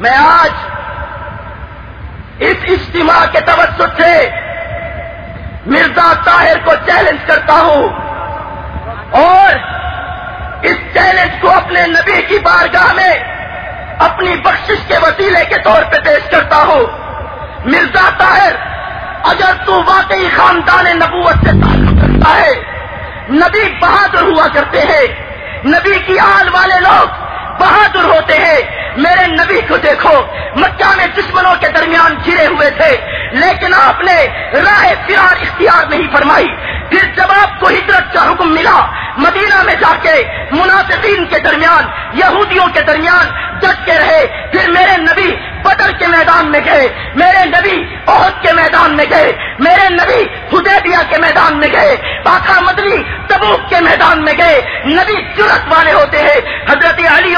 میں آج اس اجتماع کے توسط سے مرزا طاہر کو چیلنج کرتا ہوں اور اس چیلنج کو اپنے نبی کی بارگاہ میں اپنی بخشش کے وسیلے کے طور پہ پیش کرتا ہوں۔ مرزا طاہر، اگر تو واقعی خاندان نبوت سے تعلق رکھتا ہے، نبی بہادر ہوا کرتے ہیں، نبی کی آل والے لوگ بہادر ہوتے ہیں۔ میرے نبی کو دیکھو، مکہ میں دشمنوں کے درمیان گرے ہوئے تھے، لیکن آپ نے راہ فرار اختیار نہیں فرمائی۔ پھر جب آپ کو ہجرت کا حکم ملا، مدینہ میں جا کے مناسبین کے درمیان، یہودیوں کے درمیان ڈٹ کے رہے، پھر میرے نبی بدر کے میدان میں گئے، میرے نبی عہد کے میدان میں گئے، میرے نبی حدیبیہ کے میدان میں گئے پاکا مدنی تبوک کے میدان میں گئے۔ نبی جرت والے ہوتے ہیں۔ حضرت علی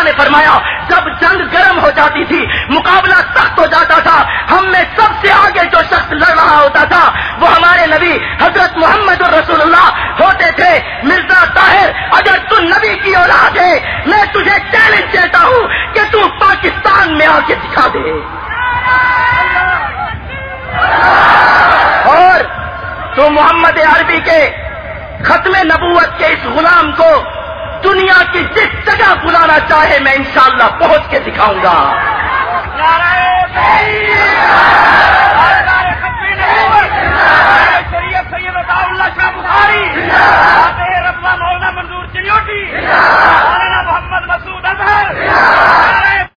اور مرتضی نے فرمایا، جب جنگ گرم ہو جاتی تھی، مقابلہ سخت ہو جاتا تھا، ہم میں سب سے آگے جو شخص لڑ رہا ہوتا تھا، وہ ہمارے نبی حضرت محمد رسول اللہ ہوتے تھے۔ مرزا طاہر، اگر تو نبی کی اولاد ہے، میں تجھے چیلنج دیتا ہوں کہ تو پاکستان میں آ کے دکھا دے۔ اور تو محمد عربی کے ختم نبوت کے اس غلام کو بلانا چاہے میں انشاءاللہ پہنچ کے دکھاؤں گا۔